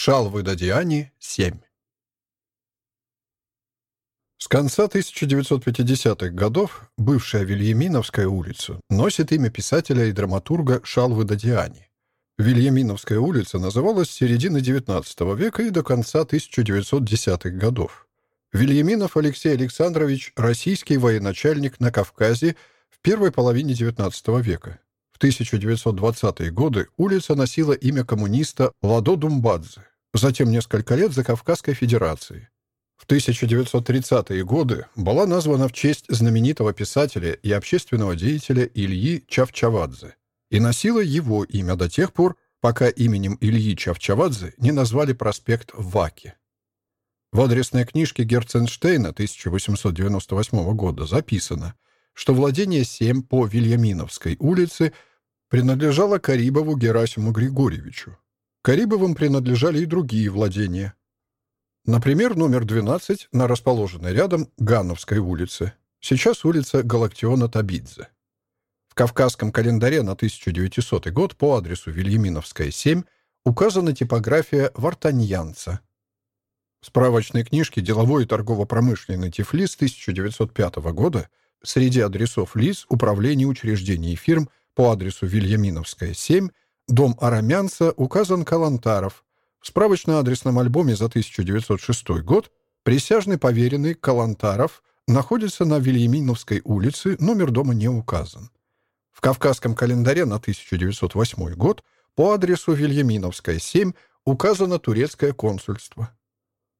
Шалвы-Дадиани, 7. С конца 1950-х годов бывшая Вильяминовская улица носит имя писателя и драматурга Шалвы Дадиани. Вильяминовская улица называлась с середины XIX века и до конца 1910-х годов. Вильяминов Алексей Александрович – российский военачальник на Кавказе в первой половине XIX века. В 1920-е годы улица носила имя коммуниста Ладо Думбадзе, затем несколько лет за Кавказской Федерацией. В 1930-е годы была названа в честь знаменитого писателя и общественного деятеля Ильи Чавчавадзе и носила его имя до тех пор, пока именем Ильи Чавчавадзе не назвали проспект Ваки. В адресной книжке Герценштейна 1898 года записано, что владение 7 по Вильяминовской улице принадлежало Карибову Герасиму Григорьевичу. Карибовым принадлежали и другие владения, Например, номер 12 на расположенной рядом Гановской улице. Сейчас улица Галактиона Табидзе. В Кавказском календаре на 1900 год по адресу Вильяминовская, 7 указана типография Вартаньянца. В справочной книжке «Деловой и торгово-промышленный Тифлис» 1905 года среди адресов лиц, управлений, учреждений и фирм по адресу Вильяминовская, 7, дом Арамянца указан Калантаров, в справочно-адресном альбоме за 1906 год присяжный поверенный Калантаров находится на Вильяминовской улице, номер дома не указан. В Кавказском календаре на 1908 год по адресу Вильяминовская, 7 указано турецкое консульство.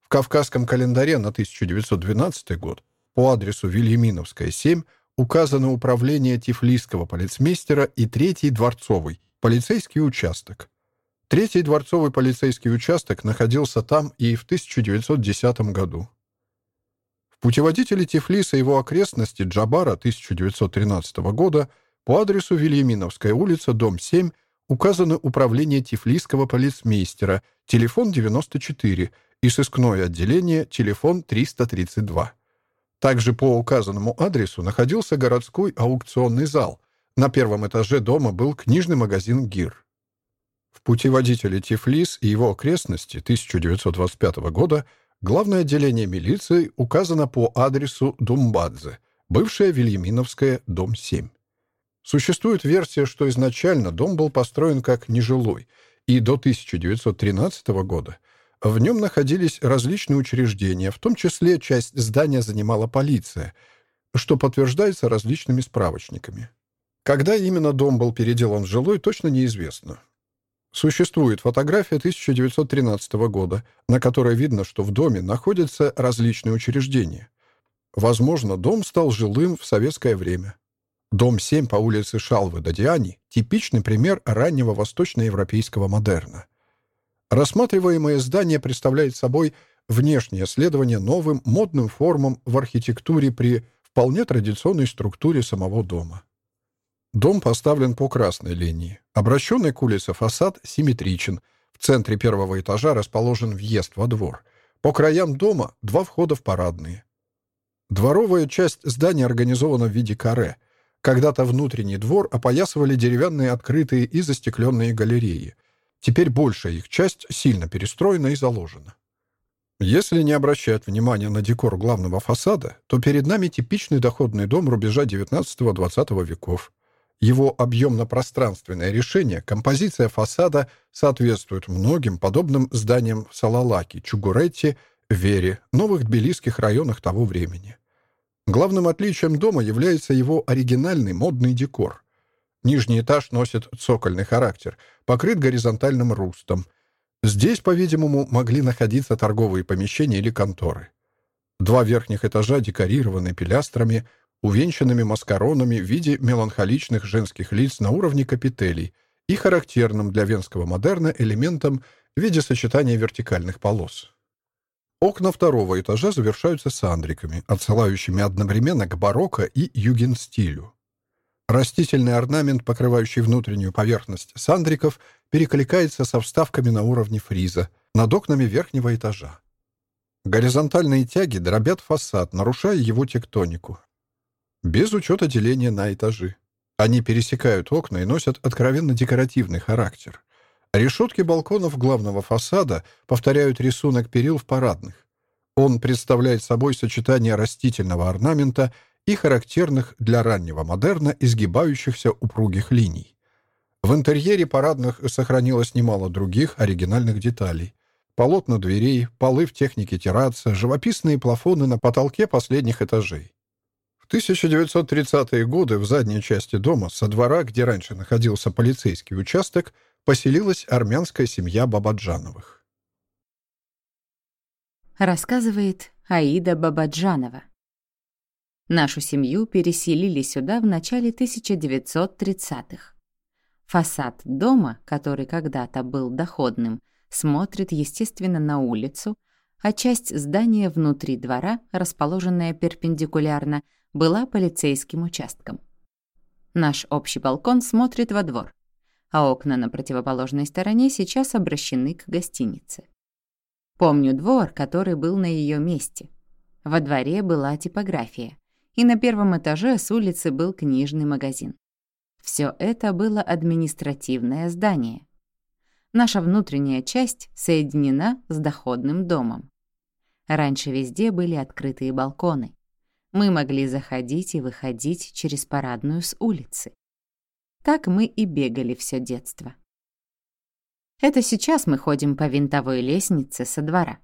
В Кавказском календаре на 1912 год по адресу Вильяминовская, 7 указано управление Тифлисского полицмейстера и Третий дворцовый, полицейский участок. Третий дворцовый полицейский участок находился там и в 1910 году. В путеводителе Тифлиса и его окрестности Джабара 1913 года по адресу Вильяминовская улица, дом 7, указано управление Тифлисского полицмейстера, телефон 94 и сыскное отделение, телефон 332. Также по указанному адресу находился городской аукционный зал. На первом этаже дома был книжный магазин «Гир». В путеводителе Тифлис и его окрестности 1925 года главное отделение милиции указано по адресу Думбадзе, бывшая Вильяминовская, дом 7. Существует версия, что изначально дом был построен как нежилой, и до 1913 года в нем находились различные учреждения, в том числе часть здания занимала полиция, что подтверждается различными справочниками. Когда именно дом был переделан в жилой, точно неизвестно. Существует фотография 1913 года, на которой видно, что в доме находятся различные учреждения. Возможно, дом стал жилым в советское время. Дом 7 по улице Шалвы-Дадиани – типичный пример раннего восточноевропейского модерна. Рассматриваемое здание представляет собой внешнее следование новым модным формам в архитектуре при вполне традиционной структуре самого дома. Дом поставлен по красной линии. Обращенный к улице фасад симметричен. В центре первого этажа расположен въезд во двор. По краям дома два входа в парадные. Дворовая часть здания организована в виде каре. Когда-то внутренний двор опоясывали деревянные открытые и застекленные галереи. Теперь большая их часть сильно перестроена и заложена. Если не обращать внимания на декор главного фасада, то перед нами типичный доходный дом рубежа XIX-XX веков. Его объемно-пространственное решение, композиция фасада соответствует многим подобным зданиям в Салалаке, Чугуретте, Вере, новых тбилисских районах того времени. Главным отличием дома является его оригинальный модный декор. Нижний этаж носит цокольный характер, покрыт горизонтальным рустом. Здесь, по-видимому, могли находиться торговые помещения или конторы. Два верхних этажа декорированы пилястрами, увенчанными маскаронами в виде меланхоличных женских лиц на уровне капителей и характерным для венского модерна элементом в виде сочетания вертикальных полос. Окна второго этажа завершаются сандриками, отсылающими одновременно к барокко и югенстилю. Растительный орнамент, покрывающий внутреннюю поверхность сандриков, перекликается со вставками на уровне фриза над окнами верхнего этажа. Горизонтальные тяги дробят фасад, нарушая его тектонику, без учета деления на этажи. Они пересекают окна и носят откровенно декоративный характер. Решетки балконов главного фасада повторяют рисунок перил в парадных. Он представляет собой сочетание растительного орнамента и характерных для раннего модерна изгибающихся упругих линий. В интерьере парадных сохранилось немало других оригинальных деталей. Полотна дверей, полы в технике терраса, живописные плафоны на потолке последних этажей. В 1930-е годы в задней части дома, со двора, где раньше находился полицейский участок, поселилась армянская семья Бабаджановых. Рассказывает Аида Бабаджанова. Нашу семью переселили сюда в начале 1930-х. Фасад дома, который когда-то был доходным, смотрит, естественно, на улицу, а часть здания внутри двора, расположенная перпендикулярно, была полицейским участком. Наш общий балкон смотрит во двор, а окна на противоположной стороне сейчас обращены к гостинице. Помню двор, который был на ее месте. Во дворе была типография, и на первом этаже с улицы был книжный магазин. Все это было административное здание. Наша внутренняя часть соединена с доходным домом. Раньше везде были открытые балконы. Мы могли заходить и выходить через парадную с улицы. Так мы и бегали все детство. Это сейчас мы ходим по винтовой лестнице со двора.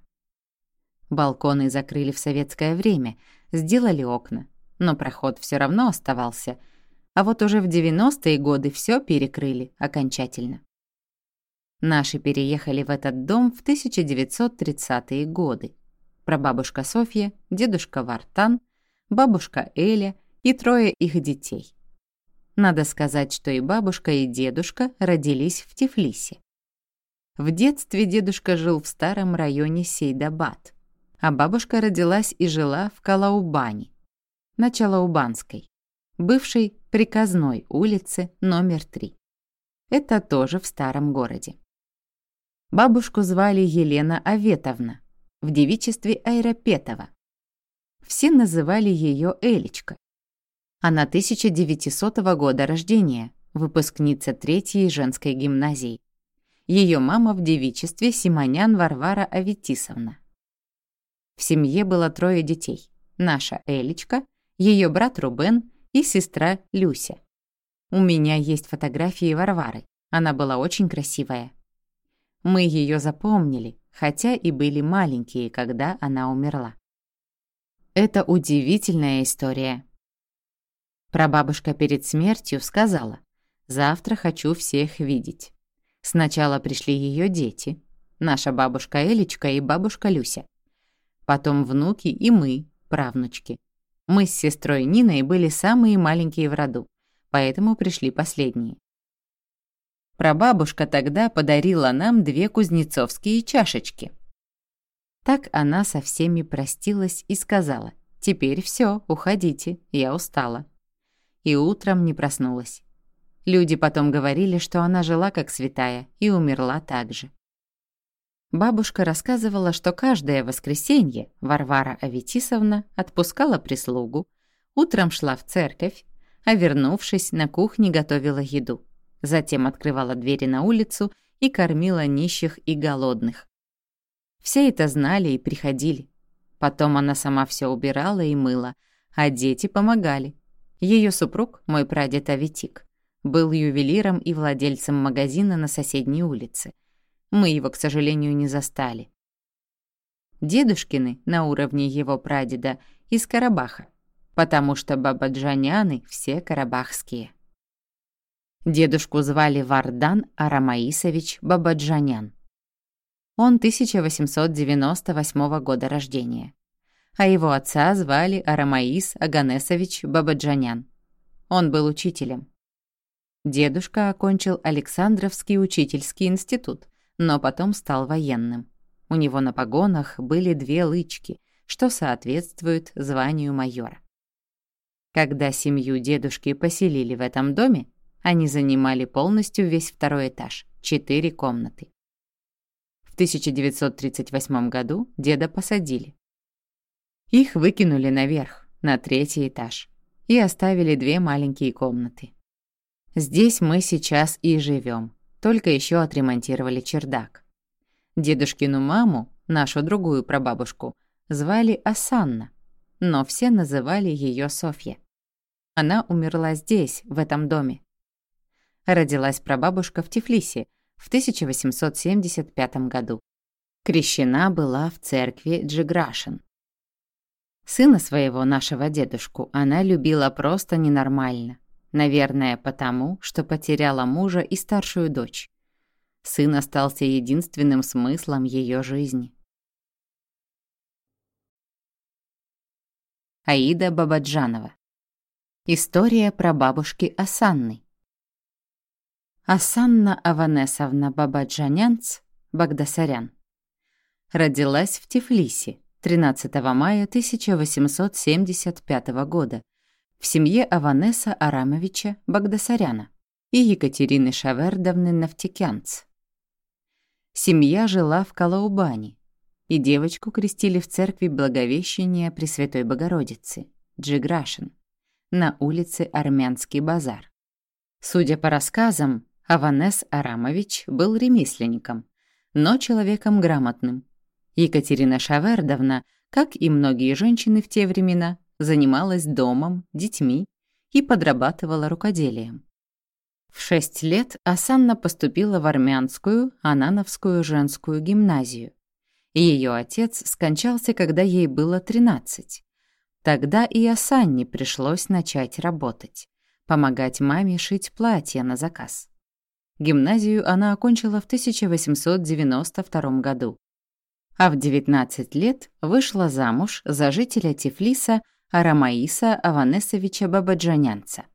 Балконы закрыли в советское время, сделали окна, но проход все равно оставался, а вот уже в 90-е годы все перекрыли окончательно. Наши переехали в этот дом в 1930-е годы. Прабабушка Софья, дедушка Вартан, бабушка Эля и трое их детей. Надо сказать, что и бабушка, и дедушка родились в Тифлисе. В детстве дедушка жил в старом районе Сейдабад, а бабушка родилась и жила в Калаубане, на Чалаубанской, бывшей приказной улице номер 3. Это тоже в старом городе. Бабушку звали Елена Аветовна, в девичестве Айрапетова. Все называли ее Элечка. Она 1900 года рождения, выпускница третьей женской гимназии. Ее мама в девичестве Симонян Варвара Аветисовна. В семье было трое детей. Наша Элечка, ее брат Рубен и сестра Люся. У меня есть фотографии Варвары. Она была очень красивая. Мы ее запомнили, хотя и были маленькие, когда она умерла. Это удивительная история. Прабабушка перед смертью сказала, «Завтра хочу всех видеть». Сначала пришли ее дети, наша бабушка Элечка и бабушка Люся. Потом внуки и мы, правнучки. Мы с сестрой Ниной были самые маленькие в роду, поэтому пришли последние. Прабабушка тогда подарила нам две кузнецовские чашечки. Так она со всеми простилась и сказала, «Теперь все, уходите, я устала» и утром не проснулась. Люди потом говорили, что она жила как святая и умерла так же. Бабушка рассказывала, что каждое воскресенье Варвара Аветисовна отпускала прислугу, утром шла в церковь, а вернувшись, на кухне готовила еду. Затем открывала двери на улицу и кормила нищих и голодных. Все это знали и приходили. Потом она сама все убирала и мыла, а дети помогали. Ее супруг, мой прадед Аветик, был ювелиром и владельцем магазина на соседней улице. Мы его, к сожалению, не застали. Дедушкины на уровне его прадеда из Карабаха, потому что бабаджаняны все карабахские. Дедушку звали Вардан Арамаисович Бабаджанян. Он 1898 года рождения а его отца звали Арамаис Аганесович Бабаджанян. Он был учителем. Дедушка окончил Александровский учительский институт, но потом стал военным. У него на погонах были две лычки, что соответствует званию майора. Когда семью дедушки поселили в этом доме, они занимали полностью весь второй этаж, четыре комнаты. В 1938 году деда посадили. Их выкинули наверх, на третий этаж, и оставили две маленькие комнаты. Здесь мы сейчас и живем. только еще отремонтировали чердак. Дедушкину маму, нашу другую прабабушку, звали Асанна, но все называли ее Софья. Она умерла здесь, в этом доме. Родилась прабабушка в Тифлисе в 1875 году. Крещена была в церкви Джиграшин. Сына своего, нашего дедушку, она любила просто ненормально. Наверное, потому, что потеряла мужа и старшую дочь. Сын остался единственным смыслом ее жизни. Аида Бабаджанова. История про бабушки Асанны. Асанна Аванесовна Бабаджанянц, Багдасарян, родилась в Тифлисе 13 мая 1875 года в семье Аванеса Арамовича Багдасаряна и Екатерины Шавердовны Нафтикянц. Семья жила в Калаубане, и девочку крестили в церкви Благовещения Пресвятой Богородицы, Джиграшин, на улице Армянский базар. Судя по рассказам, Аванес Арамович был ремесленником, но человеком грамотным. Екатерина Шавердовна, как и многие женщины в те времена, занималась домом, детьми и подрабатывала рукоделием. В шесть лет Асанна поступила в армянскую Анановскую женскую гимназию. Ее отец скончался, когда ей было 13. Тогда и Асанне пришлось начать работать, помогать маме шить платья на заказ. Гимназию она окончила в 1892 году. А в 19 лет вышла замуж за жителя Тифлиса Арамаиса Аванесовича Бабаджанянца.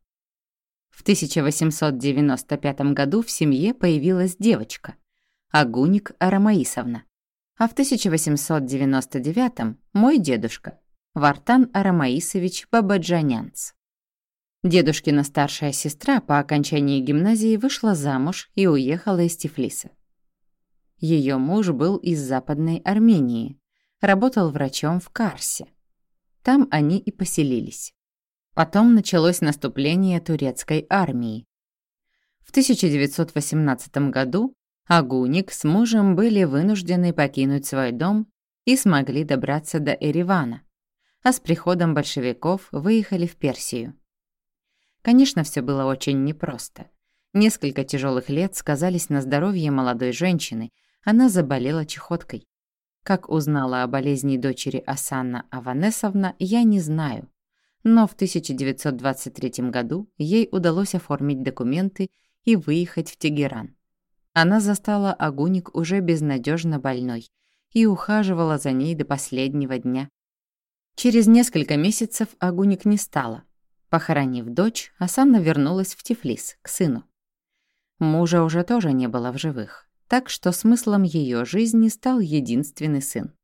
В 1895 году в семье появилась девочка, Агуник Арамаисовна. А в 1899 мой дедушка, Вартан Арамаисович Бабаджанянц. Дедушкина старшая сестра по окончании гимназии вышла замуж и уехала из Тифлиса. Ее муж был из Западной Армении, работал врачом в Карсе. Там они и поселились. Потом началось наступление турецкой армии. В 1918 году Агуник с мужем были вынуждены покинуть свой дом и смогли добраться до Еревана, а с приходом большевиков выехали в Персию. Конечно, все было очень непросто. Несколько тяжелых лет сказались на здоровье молодой женщины, она заболела чехоткой. Как узнала о болезни дочери Асанна Аванесовна, я не знаю но в 1923 году ей удалось оформить документы и выехать в Тегеран. Она застала Агуник уже безнадежно больной и ухаживала за ней до последнего дня. Через несколько месяцев Агуник не стала. Похоронив дочь, Асанна вернулась в Тифлис, к сыну. Мужа уже тоже не было в живых, так что смыслом ее жизни стал единственный сын.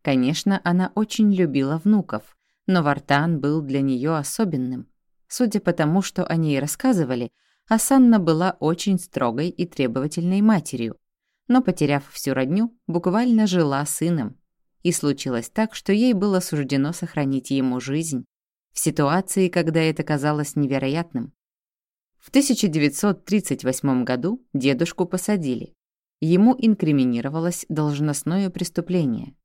Конечно, она очень любила внуков, но Вартан был для нее особенным. Судя по тому, что о ней рассказывали, Асанна была очень строгой и требовательной матерью, но, потеряв всю родню, буквально жила сыном. И случилось так, что ей было суждено сохранить ему жизнь в ситуации, когда это казалось невероятным. В 1938 году дедушку посадили. Ему инкриминировалось должностное преступление.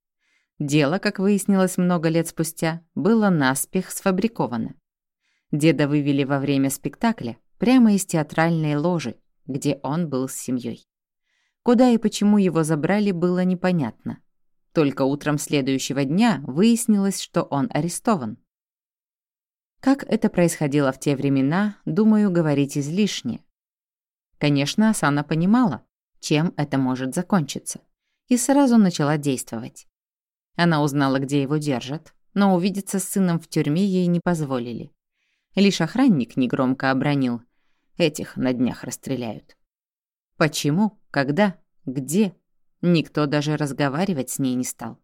Дело, как выяснилось много лет спустя, было наспех сфабриковано. Деда вывели во время спектакля прямо из театральной ложи, где он был с семьей. Куда и почему его забрали, было непонятно. Только утром следующего дня выяснилось, что он арестован. Как это происходило в те времена, думаю, говорить излишне. Конечно, Асана понимала, чем это может закончиться, и сразу начала действовать. Она узнала, где его держат, но увидеться с сыном в тюрьме ей не позволили. Лишь охранник негромко обронил. Этих на днях расстреляют. Почему, когда, где? Никто даже разговаривать с ней не стал.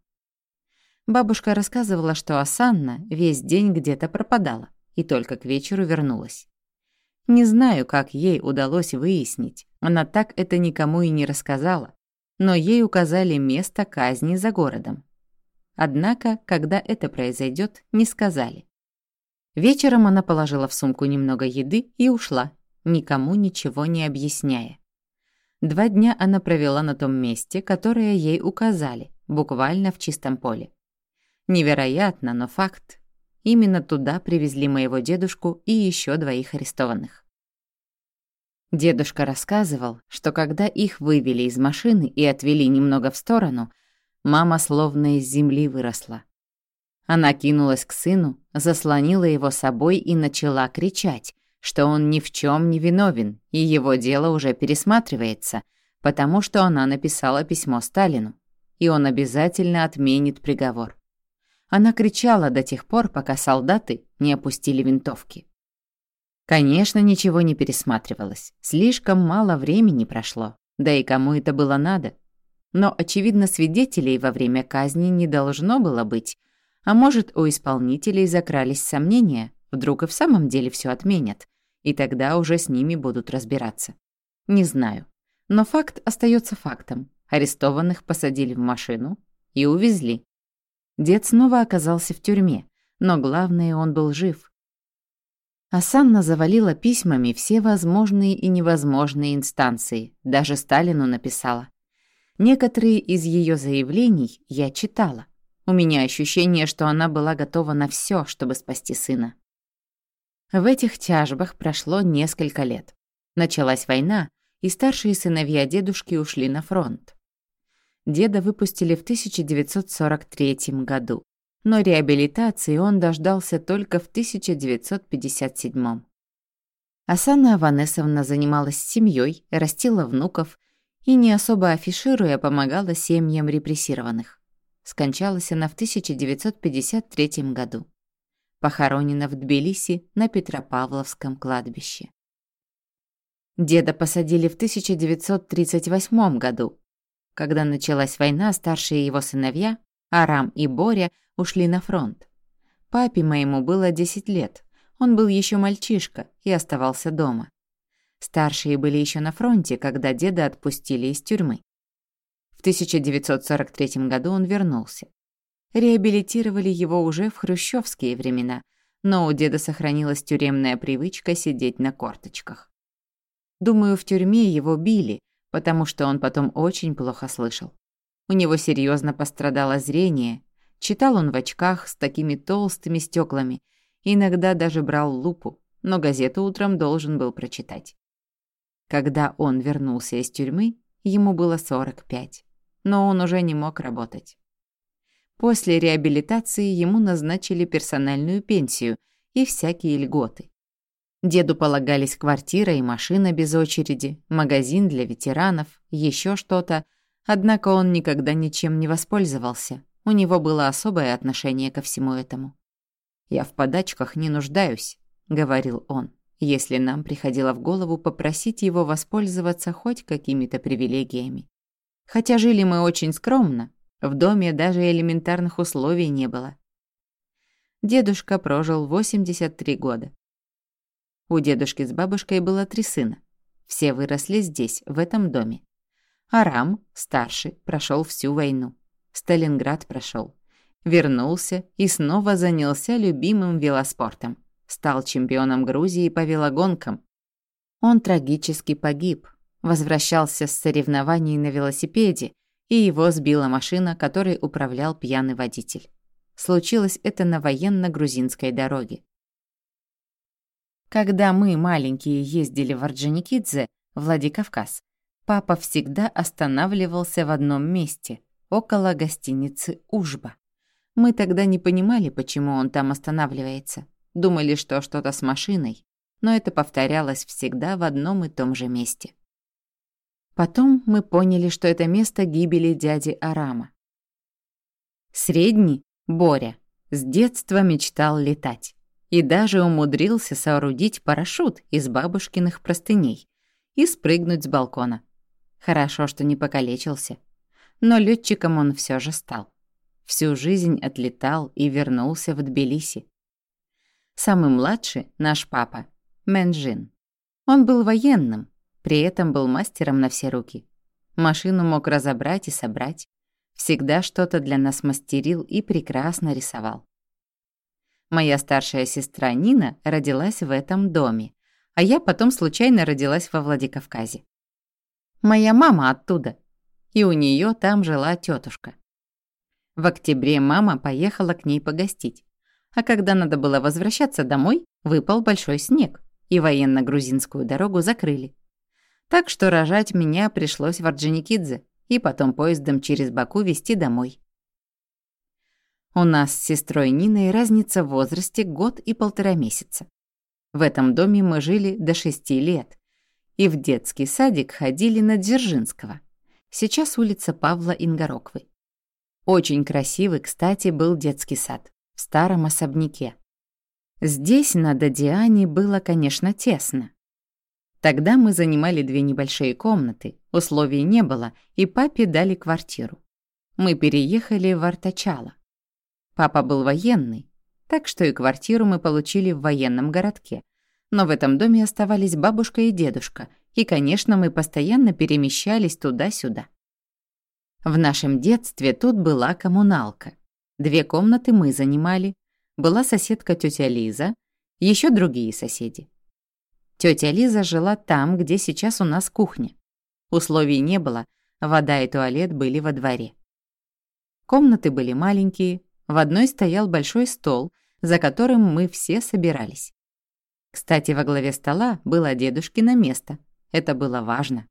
Бабушка рассказывала, что Асанна весь день где-то пропадала и только к вечеру вернулась. Не знаю, как ей удалось выяснить, она так это никому и не рассказала, но ей указали место казни за городом. Однако, когда это произойдет, не сказали. Вечером она положила в сумку немного еды и ушла, никому ничего не объясняя. Два дня она провела на том месте, которое ей указали, буквально в чистом поле. Невероятно, но факт. Именно туда привезли моего дедушку и еще двоих арестованных. Дедушка рассказывал, что когда их вывели из машины и отвели немного в сторону, мама словно из земли выросла. Она кинулась к сыну, заслонила его собой и начала кричать, что он ни в чем не виновен, и его дело уже пересматривается, потому что она написала письмо Сталину, и он обязательно отменит приговор. Она кричала до тех пор, пока солдаты не опустили винтовки. Конечно, ничего не пересматривалось. Слишком мало времени прошло. Да и кому это было надо? Но, очевидно, свидетелей во время казни не должно было быть. А может, у исполнителей закрались сомнения, вдруг и в самом деле все отменят, и тогда уже с ними будут разбираться. Не знаю. Но факт остается фактом. Арестованных посадили в машину и увезли. Дед снова оказался в тюрьме, но главное, он был жив. Асанна завалила письмами все возможные и невозможные инстанции, даже Сталину написала. Некоторые из ее заявлений я читала. У меня ощущение, что она была готова на все, чтобы спасти сына. В этих тяжбах прошло несколько лет. Началась война, и старшие сыновья дедушки ушли на фронт. Деда выпустили в 1943 году но реабилитации он дождался только в 1957 Асана Аванесовна занималась семьей, растила внуков и, не особо афишируя, помогала семьям репрессированных. Скончалась она в 1953 году. Похоронена в Тбилиси на Петропавловском кладбище. Деда посадили в 1938 году. Когда началась война, старшие его сыновья, Арам и Боря, ушли на фронт. Папе моему было 10 лет. Он был еще мальчишка и оставался дома. Старшие были еще на фронте, когда деда отпустили из тюрьмы. В 1943 году он вернулся. Реабилитировали его уже в хрущевские времена, но у деда сохранилась тюремная привычка сидеть на корточках. Думаю, в тюрьме его били, потому что он потом очень плохо слышал. У него серьезно пострадало зрение, Читал он в очках с такими толстыми стеклами, иногда даже брал лупу, но газету утром должен был прочитать. Когда он вернулся из тюрьмы, ему было 45, но он уже не мог работать. После реабилитации ему назначили персональную пенсию и всякие льготы. Деду полагались квартира и машина без очереди, магазин для ветеранов, еще что-то, однако он никогда ничем не воспользовался, у него было особое отношение ко всему этому. «Я в подачках не нуждаюсь», — говорил он, если нам приходило в голову попросить его воспользоваться хоть какими-то привилегиями. Хотя жили мы очень скромно, в доме даже элементарных условий не было. Дедушка прожил 83 года. У дедушки с бабушкой было три сына. Все выросли здесь, в этом доме. Арам, старший, прошел всю войну. Сталинград прошел. Вернулся и снова занялся любимым велоспортом. Стал чемпионом Грузии по велогонкам. Он трагически погиб. Возвращался с соревнований на велосипеде, и его сбила машина, которой управлял пьяный водитель. Случилось это на военно-грузинской дороге. Когда мы, маленькие, ездили в Орджоникидзе, Владикавказ, папа всегда останавливался в одном месте, около гостиницы «Ужба». Мы тогда не понимали, почему он там останавливается. Думали, что что-то с машиной, но это повторялось всегда в одном и том же месте. Потом мы поняли, что это место гибели дяди Арама. Средний, Боря, с детства мечтал летать и даже умудрился соорудить парашют из бабушкиных простыней и спрыгнуть с балкона. Хорошо, что не покалечился но летчиком он все же стал. Всю жизнь отлетал и вернулся в Тбилиси. Самый младший — наш папа, Менджин. Он был военным, при этом был мастером на все руки. Машину мог разобрать и собрать. Всегда что-то для нас мастерил и прекрасно рисовал. Моя старшая сестра Нина родилась в этом доме, а я потом случайно родилась во Владикавказе. Моя мама оттуда, и у нее там жила тетушка. В октябре мама поехала к ней погостить. А когда надо было возвращаться домой, выпал большой снег, и военно-грузинскую дорогу закрыли. Так что рожать меня пришлось в Орджоникидзе и потом поездом через Баку везти домой. У нас с сестрой Ниной разница в возрасте год и полтора месяца. В этом доме мы жили до шести лет. И в детский садик ходили на Дзержинского. Сейчас улица Павла Ингороквы. Очень красивый, кстати, был детский сад в старом особняке. Здесь на Дадиане было, конечно, тесно. Тогда мы занимали две небольшие комнаты, условий не было, и папе дали квартиру. Мы переехали в Артачало. Папа был военный, так что и квартиру мы получили в военном городке. Но в этом доме оставались бабушка и дедушка, и, конечно, мы постоянно перемещались туда-сюда. В нашем детстве тут была коммуналка. Две комнаты мы занимали, была соседка тетя Лиза, еще другие соседи. Тетя Лиза жила там, где сейчас у нас кухня. Условий не было, вода и туалет были во дворе. Комнаты были маленькие, в одной стоял большой стол, за которым мы все собирались. Кстати, во главе стола было дедушкино место. Это было важно.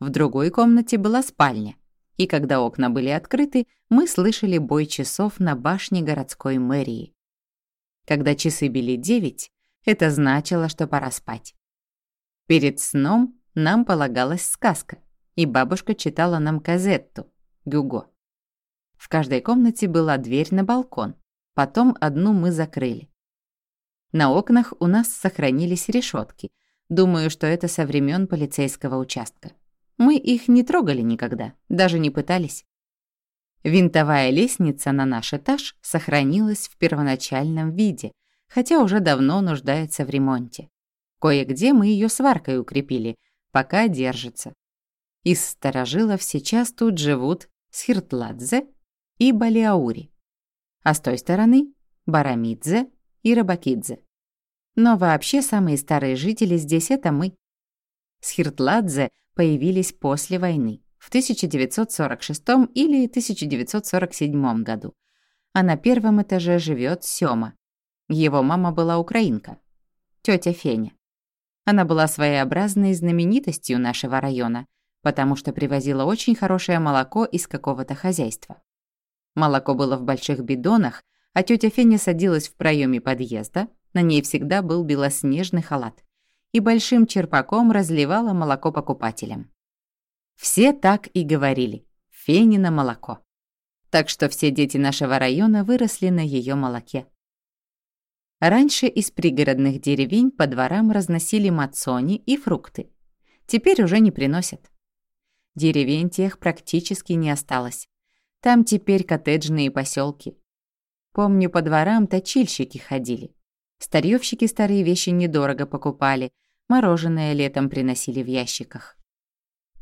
В другой комнате была спальня и когда окна были открыты, мы слышали бой часов на башне городской мэрии. Когда часы били девять, это значило, что пора спать. Перед сном нам полагалась сказка, и бабушка читала нам казетту «Гюго». В каждой комнате была дверь на балкон, потом одну мы закрыли. На окнах у нас сохранились решетки. Думаю, что это со времен полицейского участка. Мы их не трогали никогда, даже не пытались. Винтовая лестница на наш этаж сохранилась в первоначальном виде, хотя уже давно нуждается в ремонте. Кое-где мы ее сваркой укрепили, пока держится. Из старожилов сейчас тут живут Схиртладзе и Балиаури, а с той стороны — Барамидзе и Рабакидзе. Но вообще самые старые жители здесь — это мы. Схиртладзе появились после войны, в 1946 или 1947 году. А на первом этаже живет Сёма. Его мама была украинка, тетя Феня. Она была своеобразной знаменитостью нашего района, потому что привозила очень хорошее молоко из какого-то хозяйства. Молоко было в больших бидонах, а тетя Феня садилась в проеме подъезда, на ней всегда был белоснежный халат и большим черпаком разливала молоко покупателям. Все так и говорили «Фенино молоко». Так что все дети нашего района выросли на ее молоке. Раньше из пригородных деревень по дворам разносили мацони и фрукты. Теперь уже не приносят. Деревень тех практически не осталось. Там теперь коттеджные поселки. Помню, по дворам точильщики ходили. Старьёвщики старые вещи недорого покупали, мороженое летом приносили в ящиках.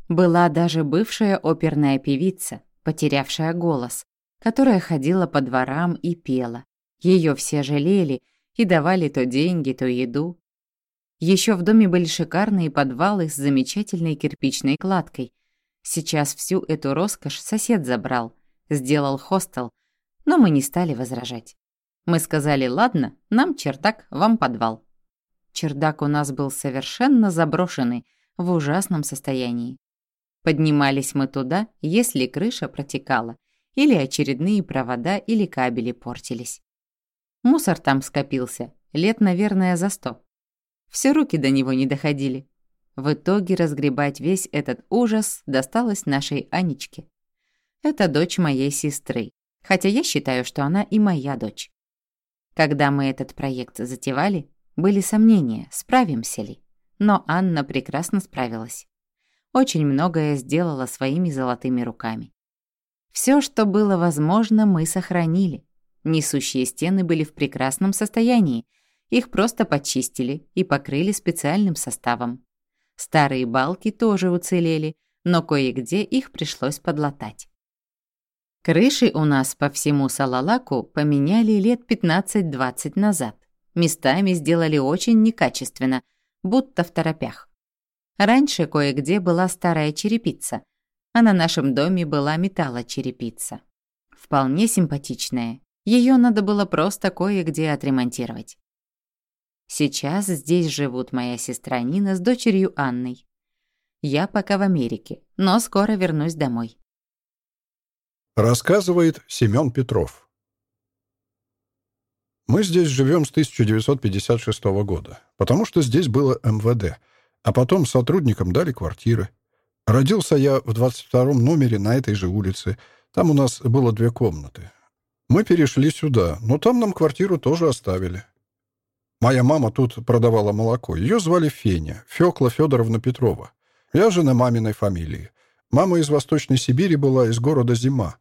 Была даже бывшая оперная певица, потерявшая голос, которая ходила по дворам и пела. Ее все жалели и давали то деньги, то еду. Еще в доме были шикарные подвалы с замечательной кирпичной кладкой. Сейчас всю эту роскошь сосед забрал, сделал хостел, но мы не стали возражать. Мы сказали, ладно, нам чердак, вам подвал. Чердак у нас был совершенно заброшенный, в ужасном состоянии. Поднимались мы туда, если крыша протекала, или очередные провода или кабели портились. Мусор там скопился, лет, наверное, за сто. Все руки до него не доходили. В итоге разгребать весь этот ужас досталось нашей Анечке. Это дочь моей сестры, хотя я считаю, что она и моя дочь. Когда мы этот проект затевали, были сомнения, справимся ли. Но Анна прекрасно справилась. Очень многое сделала своими золотыми руками. Все, что было возможно, мы сохранили. Несущие стены были в прекрасном состоянии. Их просто почистили и покрыли специальным составом. Старые балки тоже уцелели, но кое-где их пришлось подлатать. Крыши у нас по всему Салалаку поменяли лет 15-20 назад. Местами сделали очень некачественно, будто в торопях. Раньше кое-где была старая черепица, а на нашем доме была металлочерепица. Вполне симпатичная. Ее надо было просто кое-где отремонтировать. Сейчас здесь живут моя сестра Нина с дочерью Анной. Я пока в Америке, но скоро вернусь домой. Рассказывает Семен Петров. Мы здесь живем с 1956 года, потому что здесь было МВД, а потом сотрудникам дали квартиры. Родился я в 22-м номере на этой же улице. Там у нас было две комнаты. Мы перешли сюда, но там нам квартиру тоже оставили. Моя мама тут продавала молоко. Ее звали Феня, Фёкла Федоровна Петрова. Я же на маминой фамилии. Мама из Восточной Сибири была, из города Зима.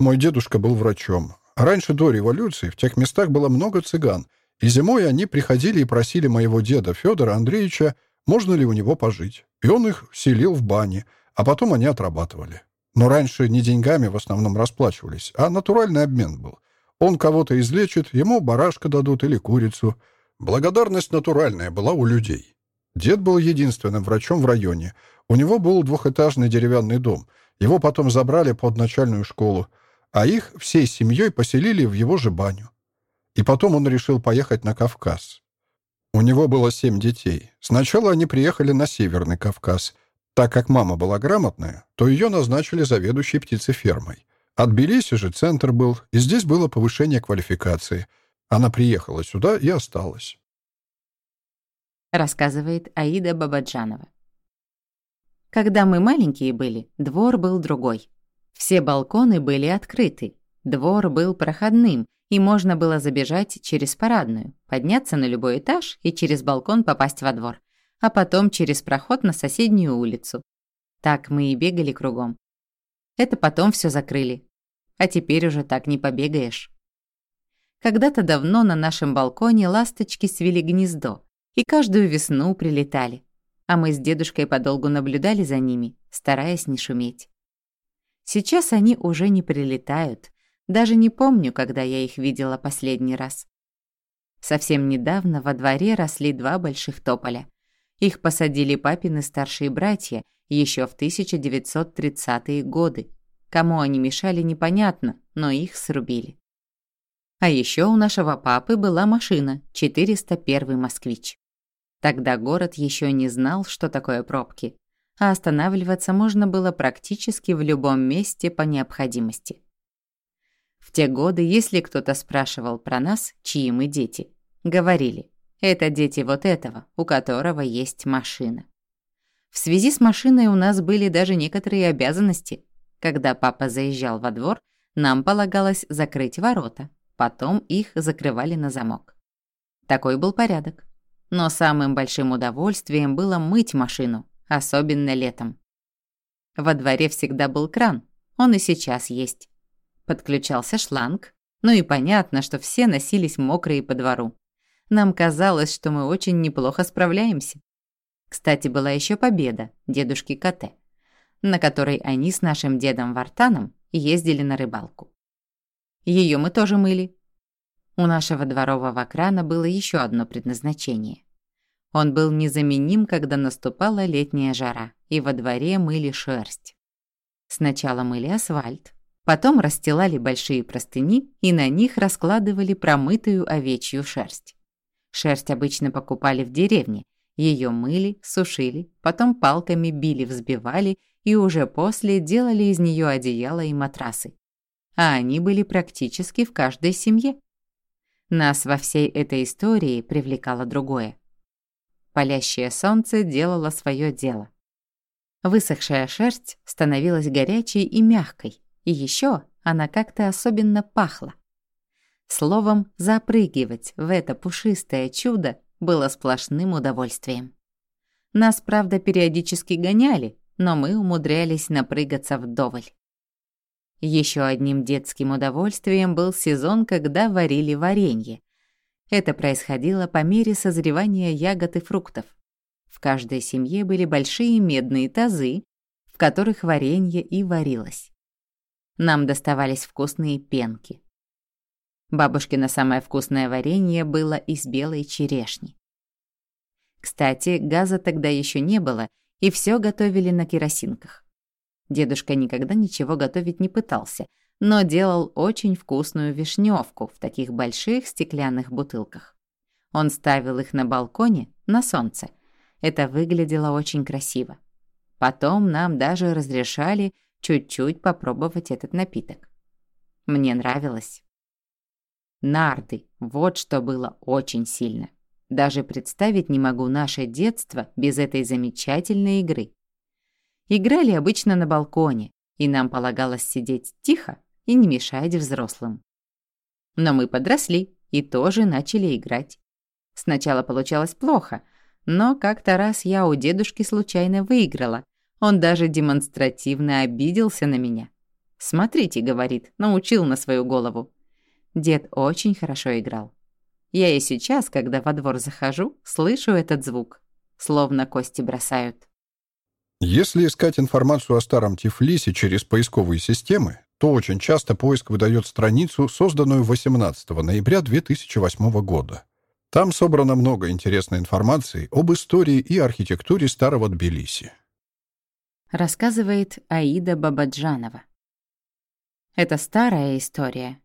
Мой дедушка был врачом. Раньше, до революции, в тех местах было много цыган, и зимой они приходили и просили моего деда Федора Андреевича, можно ли у него пожить. И он их селил в бане, а потом они отрабатывали. Но раньше не деньгами в основном расплачивались, а натуральный обмен был. Он кого-то излечит, ему барашка дадут или курицу. Благодарность натуральная была у людей. Дед был единственным врачом в районе. У него был двухэтажный деревянный дом. Его потом забрали под начальную школу, а их всей семьей поселили в его же баню. И потом он решил поехать на Кавказ. У него было семь детей. Сначала они приехали на Северный Кавказ. Так как мама была грамотная, то ее назначили заведующей птицефермой. От Тбилиси же центр был, и здесь было повышение квалификации. Она приехала сюда и осталась. Рассказывает Аида Бабаджанова. Когда мы маленькие были, двор был другой. Все балконы были открыты. Двор был проходным, и можно было забежать через парадную, подняться на любой этаж и через балкон попасть во двор, а потом через проход на соседнюю улицу. Так мы и бегали кругом. Это потом все закрыли. А теперь уже так не побегаешь. Когда-то давно на нашем балконе ласточки свели гнездо и каждую весну прилетали. А мы с дедушкой подолгу наблюдали за ними, стараясь не шуметь. Сейчас они уже не прилетают, даже не помню, когда я их видела последний раз. Совсем недавно во дворе росли два больших тополя. Их посадили папины старшие братья еще в 1930-е годы. Кому они мешали, непонятно, но их срубили. А еще у нашего папы была машина 401 «Москвич». Тогда город еще не знал, что такое пробки, а останавливаться можно было практически в любом месте по необходимости. В те годы, если кто-то спрашивал про нас, чьи мы дети, говорили, это дети вот этого, у которого есть машина. В связи с машиной у нас были даже некоторые обязанности. Когда папа заезжал во двор, нам полагалось закрыть ворота, потом их закрывали на замок. Такой был порядок. Но самым большим удовольствием было мыть машину, особенно летом. Во дворе всегда был кран, он и сейчас есть. Подключался шланг, ну и понятно, что все носились мокрые по двору. Нам казалось, что мы очень неплохо справляемся. Кстати, была еще победа дедушки Коте, на которой они с нашим дедом Вартаном ездили на рыбалку. Ее мы тоже мыли. У нашего дворового крана было еще одно предназначение. Он был незаменим, когда наступала летняя жара, и во дворе мыли шерсть. Сначала мыли асфальт, потом расстилали большие простыни и на них раскладывали промытую овечью шерсть. Шерсть обычно покупали в деревне, ее мыли, сушили, потом палками били, взбивали и уже после делали из нее одеяла и матрасы. А они были практически в каждой семье. Нас во всей этой истории привлекало другое. Палящее солнце делало свое дело. Высохшая шерсть становилась горячей и мягкой, и еще она как-то особенно пахла. Словом, запрыгивать в это пушистое чудо было сплошным удовольствием. Нас, правда, периодически гоняли, но мы умудрялись напрыгаться вдоволь. Еще одним детским удовольствием был сезон, когда варили варенье, это происходило по мере созревания ягод и фруктов. В каждой семье были большие медные тазы, в которых варенье и варилось. Нам доставались вкусные пенки. Бабушкино самое вкусное варенье было из белой черешни. Кстати, газа тогда еще не было, и все готовили на керосинках. Дедушка никогда ничего готовить не пытался, но делал очень вкусную вишневку в таких больших стеклянных бутылках. Он ставил их на балконе на солнце. Это выглядело очень красиво. Потом нам даже разрешали чуть-чуть попробовать этот напиток. Мне нравилось. Нарды, вот что было очень сильно. Даже представить не могу наше детство без этой замечательной игры. Играли обычно на балконе, и нам полагалось сидеть тихо и не мешать взрослым. Но мы подросли и тоже начали играть. Сначала получалось плохо, но как-то раз я у дедушки случайно выиграла. Он даже демонстративно обиделся на меня. «Смотрите», — говорит, научил на свою голову. Дед очень хорошо играл. Я и сейчас, когда во двор захожу, слышу этот звук. Словно кости бросают. Если искать информацию о старом Тифлисе через поисковые системы, то очень часто поиск выдает страницу, созданную 18 ноября 2008 года. Там собрано много интересной информации об истории и архитектуре старого Тбилиси. Рассказывает Аида Бабаджанова. Это старая история.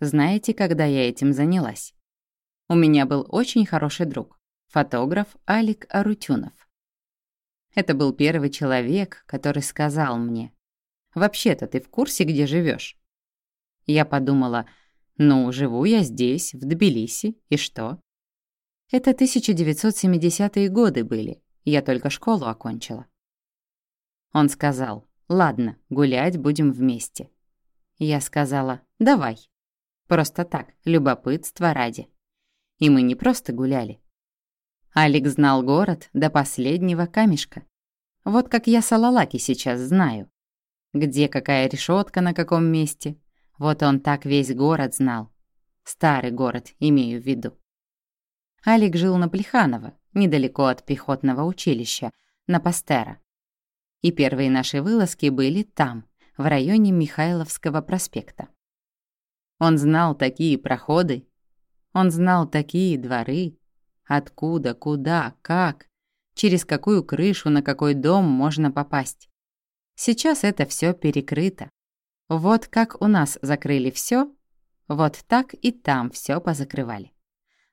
Знаете, когда я этим занялась? У меня был очень хороший друг, фотограф Алик Арутюнов. Это был первый человек, который сказал мне, «Вообще-то ты в курсе, где живешь? Я подумала, ну, живу я здесь, в Тбилиси, и что? Это 1970-е годы были, я только школу окончила. Он сказал, ладно, гулять будем вместе. Я сказала, давай. Просто так, любопытство ради. И мы не просто гуляли. Алик знал город до последнего камешка. Вот как я Салалаки сейчас знаю. Где какая решетка на каком месте. Вот он так весь город знал. Старый город, имею в виду. Алик жил на Плеханово, недалеко от пехотного училища, на Пастера. И первые наши вылазки были там, в районе Михайловского проспекта. Он знал такие проходы, он знал такие дворы, откуда, куда, как, через какую крышу, на какой дом можно попасть. Сейчас это все перекрыто. Вот как у нас закрыли все, вот так и там все позакрывали.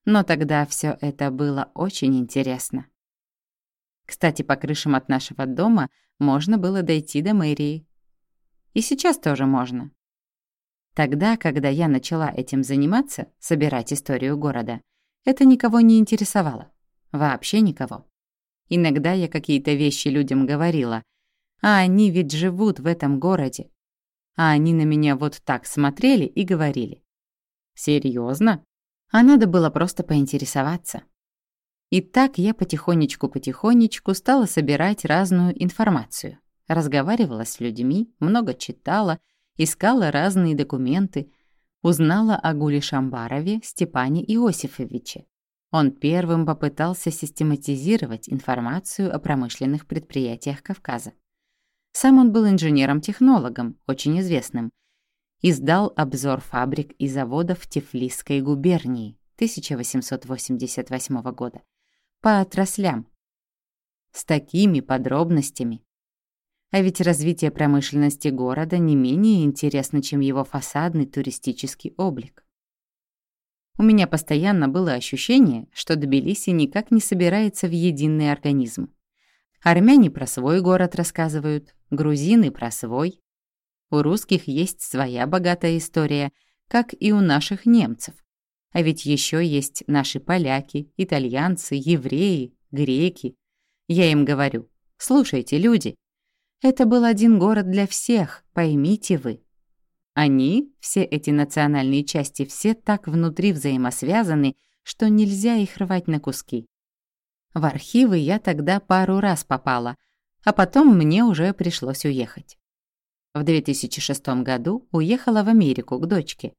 Но тогда все это было очень интересно. Кстати, по крышам от нашего дома можно было дойти до мэрии. И сейчас тоже можно. Тогда, когда я начала этим заниматься, собирать историю города, это никого не интересовало. Вообще никого. Иногда я какие-то вещи людям говорила, а они ведь живут в этом городе. А они на меня вот так смотрели и говорили. «Серьёзно?» А надо было просто поинтересоваться. И так я потихонечку-потихонечку стала собирать разную информацию. Разговаривала с людьми, много читала — искала разные документы, узнала о Гуле Шамбарове Степане Иосифовиче. Он первым попытался систематизировать информацию о промышленных предприятиях Кавказа. Сам он был инженером-технологом, очень известным. Издал обзор фабрик и заводов Тифлисской губернии 1888 года по отраслям. С такими подробностями, а ведь развитие промышленности города не менее интересно, чем его фасадный туристический облик. У меня постоянно было ощущение, что Тбилиси никак не собирается в единый организм. Армяне про свой город рассказывают, грузины про свой. У русских есть своя богатая история, как и у наших немцев. А ведь еще есть наши поляки, итальянцы, евреи, греки. Я им говорю, слушайте, люди, это был один город для всех, поймите вы. Они, все эти национальные части, все так внутри взаимосвязаны, что нельзя их рвать на куски. В архивы я тогда пару раз попала, а потом мне уже пришлось уехать. В 2006 году уехала в Америку к дочке.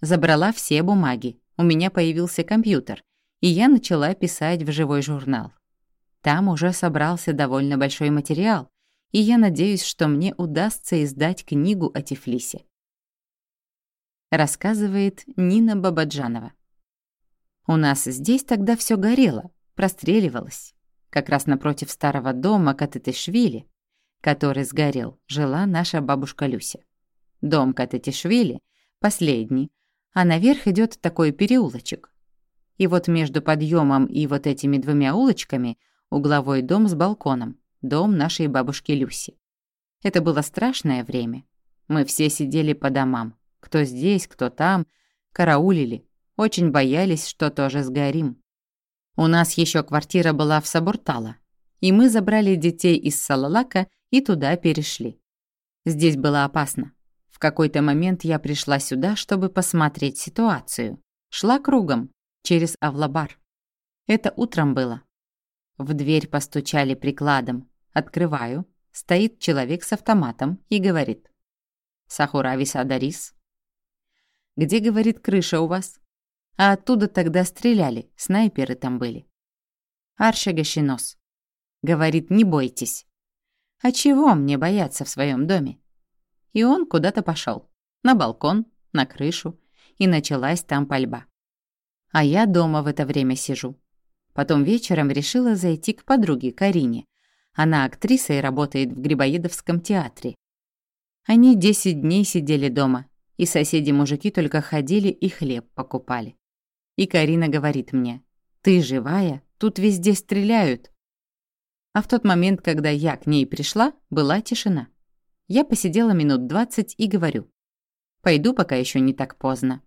Забрала все бумаги, у меня появился компьютер, и я начала писать в живой журнал. Там уже собрался довольно большой материал, и я надеюсь, что мне удастся издать книгу о Тифлисе. Рассказывает Нина Бабаджанова. У нас здесь тогда все горело, простреливалось. Как раз напротив старого дома Катетышвили, который сгорел, жила наша бабушка Люся. Дом Катетишвили последний, а наверх идет такой переулочек. И вот между подъемом и вот этими двумя улочками угловой дом с балконом, дом нашей бабушки Люси. Это было страшное время. Мы все сидели по домам, кто здесь, кто там, караулили, очень боялись, что тоже сгорим. У нас еще квартира была в Сабуртала, и мы забрали детей из Салалака и туда перешли. Здесь было опасно. В какой-то момент я пришла сюда, чтобы посмотреть ситуацию. Шла кругом, через Авлабар. Это утром было. В дверь постучали прикладом. Открываю. Стоит человек с автоматом и говорит. «Сахурави Садарис». «Где, — говорит, — крыша у вас?» А оттуда тогда стреляли, снайперы там были. Арша Гашинос. Говорит, не бойтесь. А чего мне бояться в своем доме? И он куда-то пошел, На балкон, на крышу. И началась там пальба. А я дома в это время сижу. Потом вечером решила зайти к подруге Карине. Она актриса и работает в Грибоедовском театре. Они 10 дней сидели дома, и соседи-мужики только ходили и хлеб покупали. И Карина говорит мне, «Ты живая? Тут везде стреляют». А в тот момент, когда я к ней пришла, была тишина. Я посидела минут двадцать и говорю, «Пойду, пока еще не так поздно».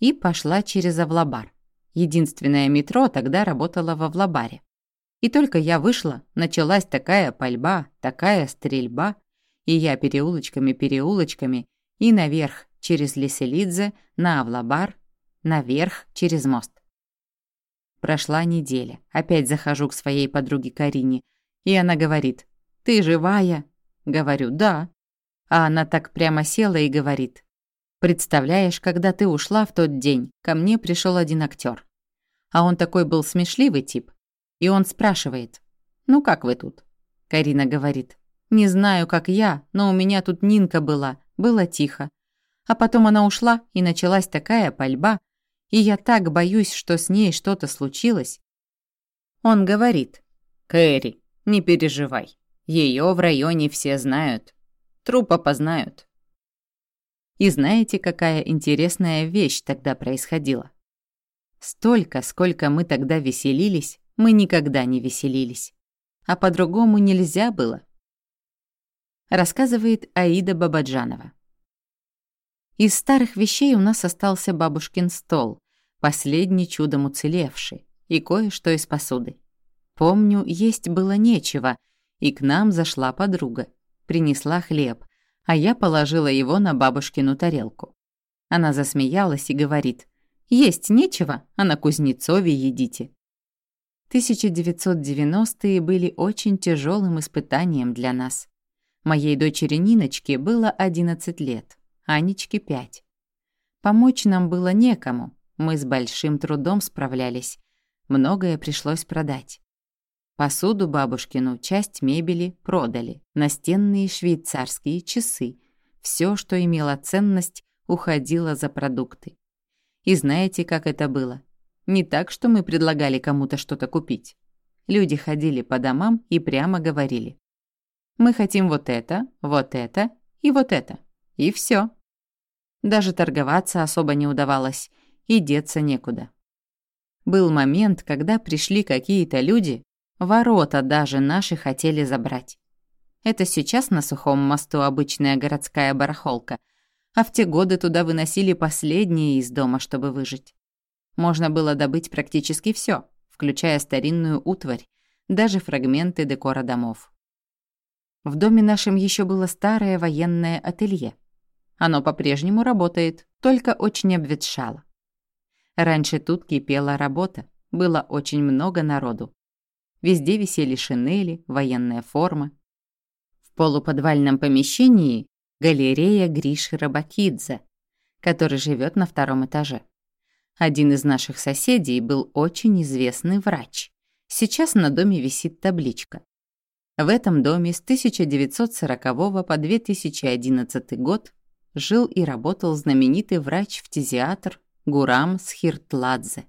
И пошла через Авлабар. Единственное метро тогда работало во Авлабаре. И только я вышла, началась такая пальба, такая стрельба, и я переулочками-переулочками и наверх через Лиселидзе на Авлабар наверх через мост. Прошла неделя. Опять захожу к своей подруге Карине, и она говорит, «Ты живая?» Говорю, «Да». А она так прямо села и говорит, «Представляешь, когда ты ушла в тот день, ко мне пришел один актер. А он такой был смешливый тип. И он спрашивает, «Ну как вы тут?» Карина говорит, «Не знаю, как я, но у меня тут Нинка была, было тихо. А потом она ушла, и началась такая пальба, и я так боюсь, что с ней что-то случилось. Он говорит, «Кэрри, не переживай, ее в районе все знают, труп опознают». И знаете, какая интересная вещь тогда происходила? Столько, сколько мы тогда веселились, мы никогда не веселились. А по-другому нельзя было. Рассказывает Аида Бабаджанова. Из старых вещей у нас остался бабушкин стол, последний чудом уцелевший, и кое-что из посуды. Помню, есть было нечего, и к нам зашла подруга. Принесла хлеб, а я положила его на бабушкину тарелку. Она засмеялась и говорит, «Есть нечего, а на Кузнецове едите». 1990-е были очень тяжелым испытанием для нас. Моей дочери Ниночке было 11 лет. Анечке пять. Помочь нам было некому, мы с большим трудом справлялись. Многое пришлось продать. Посуду бабушкину, часть мебели продали, настенные швейцарские часы. Все, что имело ценность, уходило за продукты. И знаете, как это было? Не так, что мы предлагали кому-то что-то купить. Люди ходили по домам и прямо говорили. Мы хотим вот это, вот это и вот это. И все. Даже торговаться особо не удавалось, и деться некуда. Был момент, когда пришли какие-то люди, ворота даже наши хотели забрать. Это сейчас на сухом мосту обычная городская барахолка, а в те годы туда выносили последние из дома, чтобы выжить. Можно было добыть практически все, включая старинную утварь, даже фрагменты декора домов. В доме нашем еще было старое военное ателье. Оно по-прежнему работает, только очень обветшало. Раньше тут кипела работа, было очень много народу. Везде висели шинели, военная форма. В полуподвальном помещении галерея Гриши Рабакидзе, который живет на втором этаже. Один из наших соседей был очень известный врач. Сейчас на доме висит табличка. В этом доме с 1940 по 2011 год жил и работал знаменитый врач-фтизиатр Гурам Схиртладзе.